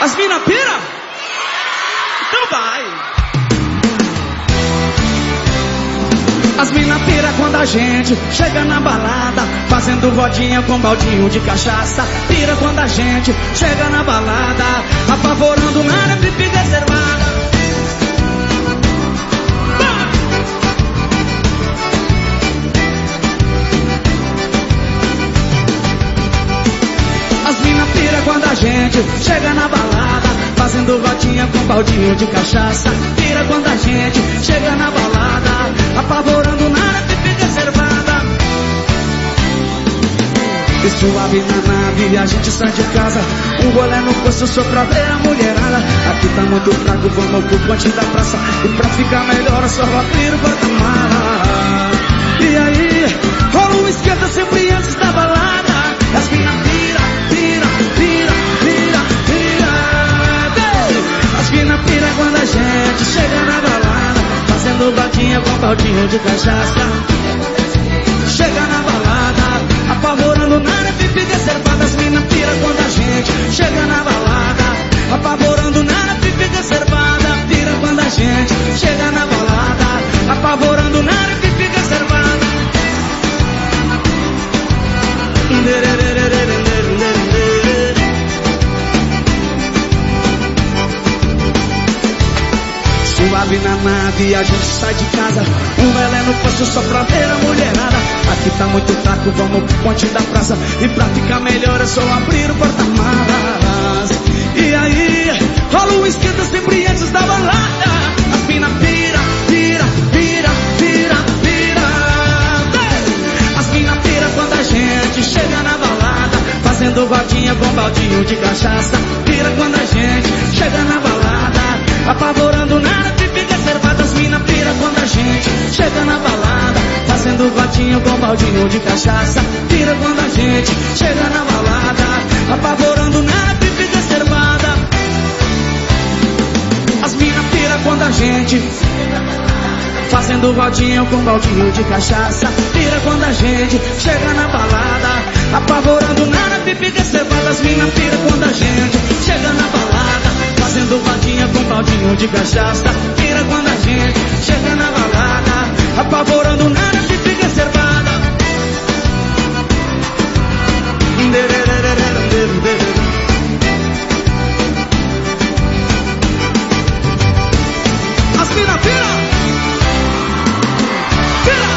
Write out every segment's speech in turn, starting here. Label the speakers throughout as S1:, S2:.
S1: As mina pira? Então vai. As mina pira quando a gente chega na balada Fazendo rodinha com baldinho de cachaça Pira quando a gente chega na balada Apavorando na área pipi reservada gente chega na balada Fazendo rodinha com baldinho de cachaça. Pira quando a gente chega na balada Apavorando na área pipi reservada. E suave na nave a gente sai de casa. Um rolê no posto só pra ver a mulherada. Aqui tá muito fraco, vamos pro ponte da praça. E pra ficar melhor é só abrir o porta-mala Fazendo batinha com baldinho de cachaça Chega na balada, Suave na nave, a gente sai de casa. Um velé no posto só pra ver a mulherada. Aqui tá muito taco, vamos pro ponte da praça. E pra ficar melhor é só abrir o porta-malas. E aí, rola um esquenta sempre antes da balada. As mina pira, pira, pira, pira, pira. As mina pira quando a gente chega na balada. Fazendo rodinha com baldinho de cachaça. Chega na balada. Fazendo rodinha com baldinho de cachaça. Pira quando a gente chega na balada. Apavorando nada, pipi reservada. As mina pira quando a gente Fazendo rodinha com baldinho de cachaça Pira quando a gente chega na balada Apavorando nada, pipi reservada As mina pira quando a gente chega na balada Fazendo rodinha com baldinho de cachaça Pira quando a gente chega na balada apavorando nada que fica reservada. As mina, vira! Vira!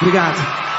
S1: Obrigado.